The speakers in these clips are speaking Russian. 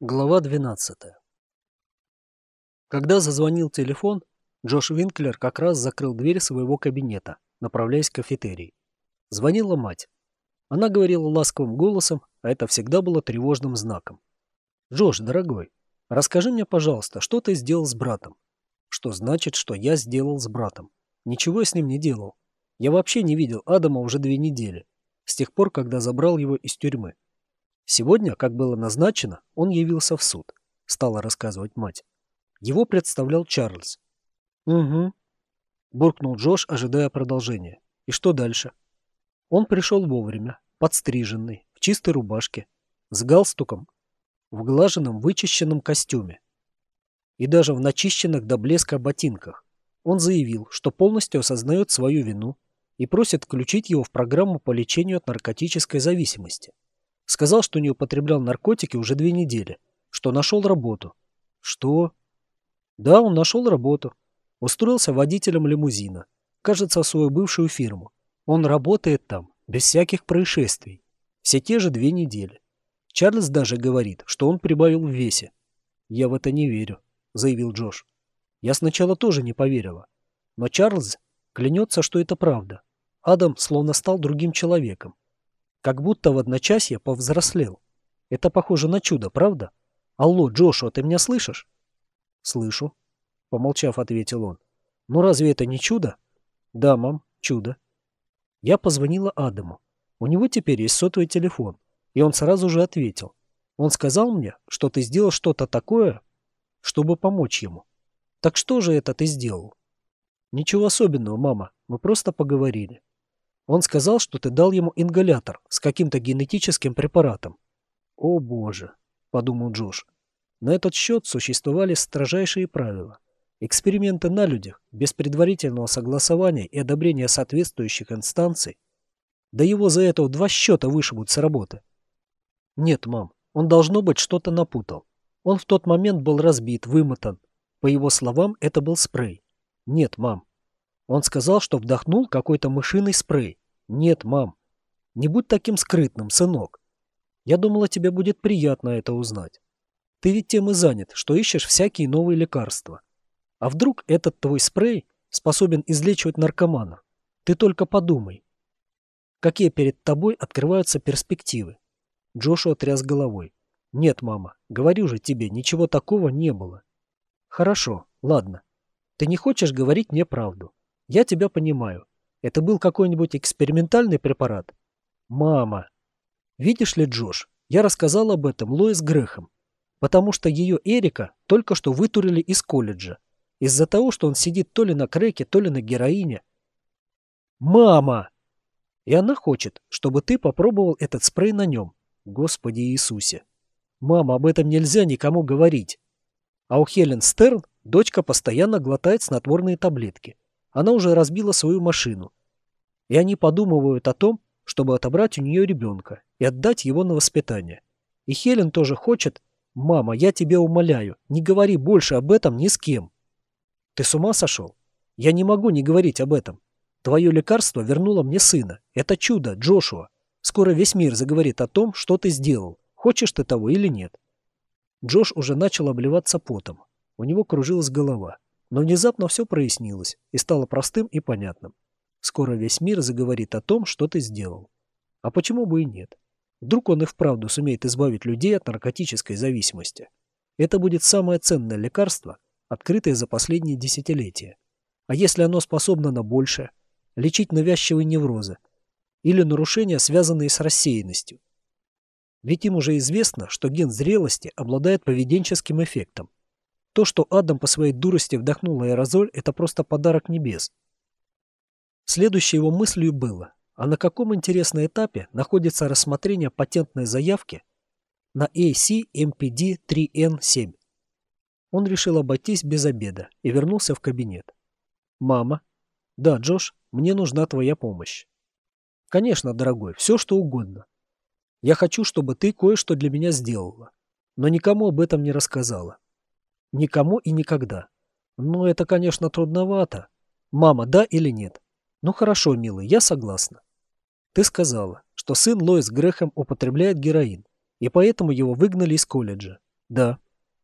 Глава 12. Когда зазвонил телефон, Джош Винклер как раз закрыл дверь своего кабинета, направляясь к кафетерии. Звонила мать. Она говорила ласковым голосом, а это всегда было тревожным знаком. «Джош, дорогой, расскажи мне, пожалуйста, что ты сделал с братом?» «Что значит, что я сделал с братом? Ничего я с ним не делал. Я вообще не видел Адама уже две недели, с тех пор, когда забрал его из тюрьмы. Сегодня, как было назначено, он явился в суд, стала рассказывать мать. Его представлял Чарльз. Угу. Буркнул Джош, ожидая продолжения. И что дальше? Он пришел вовремя, подстриженный, в чистой рубашке, с галстуком, в глаженном вычищенном костюме и даже в начищенных до блеска ботинках. Он заявил, что полностью осознает свою вину и просит включить его в программу по лечению от наркотической зависимости. Сказал, что не употреблял наркотики уже две недели, что нашел работу. Что? Да, он нашел работу. Устроился водителем лимузина. Кажется, в свою бывшую фирму. Он работает там, без всяких происшествий. Все те же две недели. Чарльз даже говорит, что он прибавил в весе. Я в это не верю, заявил Джош. Я сначала тоже не поверила. Но Чарльз клянется, что это правда. Адам словно стал другим человеком. Как будто в одночасье повзрослел. Это похоже на чудо, правда? Алло, Джошуа, ты меня слышишь? Слышу. Помолчав, ответил он. Ну разве это не чудо? Да, мам, чудо. Я позвонила Адаму. У него теперь есть сотовый телефон. И он сразу же ответил. Он сказал мне, что ты сделал что-то такое, чтобы помочь ему. Так что же это ты сделал? Ничего особенного, мама. Мы просто поговорили. Он сказал, что ты дал ему ингалятор с каким-то генетическим препаратом. О боже, подумал Джош. На этот счет существовали строжайшие правила. Эксперименты на людях без предварительного согласования и одобрения соответствующих инстанций. Да его за это два счета вышибут с работы. Нет, мам, он должно быть что-то напутал. Он в тот момент был разбит, вымотан. По его словам, это был спрей. Нет, мам, он сказал, что вдохнул какой-то мышиный спрей. Нет, мам. Не будь таким скрытным, сынок. Я думала, тебе будет приятно это узнать. Ты ведь тем и занят, что ищешь всякие новые лекарства. А вдруг этот твой спрей способен излечивать наркомана? Ты только подумай. Какие перед тобой открываются перспективы? Джошуа тряс головой. Нет, мама, говорю же тебе, ничего такого не было. Хорошо, ладно. Ты не хочешь говорить мне правду. Я тебя понимаю. Это был какой-нибудь экспериментальный препарат? Мама. Видишь ли, Джош, я рассказал об этом Лоис Грехом, потому что ее Эрика только что вытурили из колледжа. Из-за того, что он сидит то ли на креке, то ли на героине. Мама! И она хочет, чтобы ты попробовал этот спрей на нем. Господи Иисусе. Мама, об этом нельзя никому говорить. А у Хелен Стерн дочка постоянно глотает снотворные таблетки. Она уже разбила свою машину. И они подумывают о том, чтобы отобрать у нее ребенка и отдать его на воспитание. И Хелен тоже хочет, «Мама, я тебя умоляю, не говори больше об этом ни с кем». «Ты с ума сошел? Я не могу не говорить об этом. Твое лекарство вернуло мне сына. Это чудо, Джошуа. Скоро весь мир заговорит о том, что ты сделал, хочешь ты того или нет». Джош уже начал обливаться потом. У него кружилась голова. Но внезапно все прояснилось и стало простым и понятным. Скоро весь мир заговорит о том, что ты сделал. А почему бы и нет? Вдруг он и вправду сумеет избавить людей от наркотической зависимости. Это будет самое ценное лекарство, открытое за последние десятилетия. А если оно способно на большее, лечить навязчивые неврозы или нарушения, связанные с рассеянностью. Ведь им уже известно, что ген зрелости обладает поведенческим эффектом, то, что Адам по своей дурости вдохнул аэрозоль, это просто подарок небес. Следующей его мыслью было, а на каком интересном этапе находится рассмотрение патентной заявки на AC-MPD-3N7. Он решил обойтись без обеда и вернулся в кабинет. «Мама?» «Да, Джош, мне нужна твоя помощь». «Конечно, дорогой, все что угодно. Я хочу, чтобы ты кое-что для меня сделала, но никому об этом не рассказала. Никому и никогда. Ну, это, конечно, трудновато. Мама, да или нет? Ну, хорошо, милый, я согласна. Ты сказала, что сын Лоис Грехем употребляет героин, и поэтому его выгнали из колледжа. Да.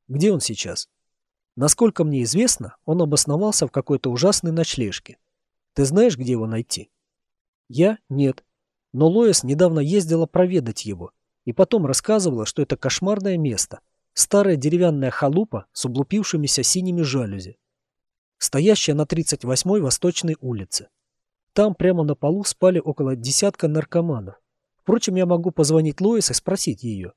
Где он сейчас? Насколько мне известно, он обосновался в какой-то ужасной ночлежке. Ты знаешь, где его найти? Я? Нет. Но Лоис недавно ездила проведать его. И потом рассказывала, что это кошмарное место. Старая деревянная халупа с облупившимися синими жалюзи. Стоящая на 38-й Восточной улице. Там прямо на полу спали около десятка наркоманов. Впрочем, я могу позвонить Лоис и спросить ее.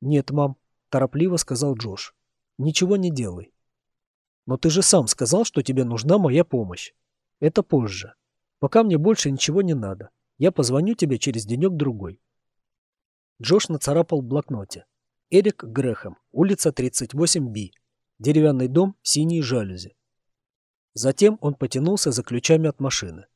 «Нет, мам», – торопливо сказал Джош. «Ничего не делай». «Но ты же сам сказал, что тебе нужна моя помощь. Это позже. Пока мне больше ничего не надо. Я позвоню тебе через денек-другой». Джош нацарапал в блокноте. Эрик Грэхэм, улица 38Б. Деревянный дом, синие жалюзи. Затем он потянулся за ключами от машины.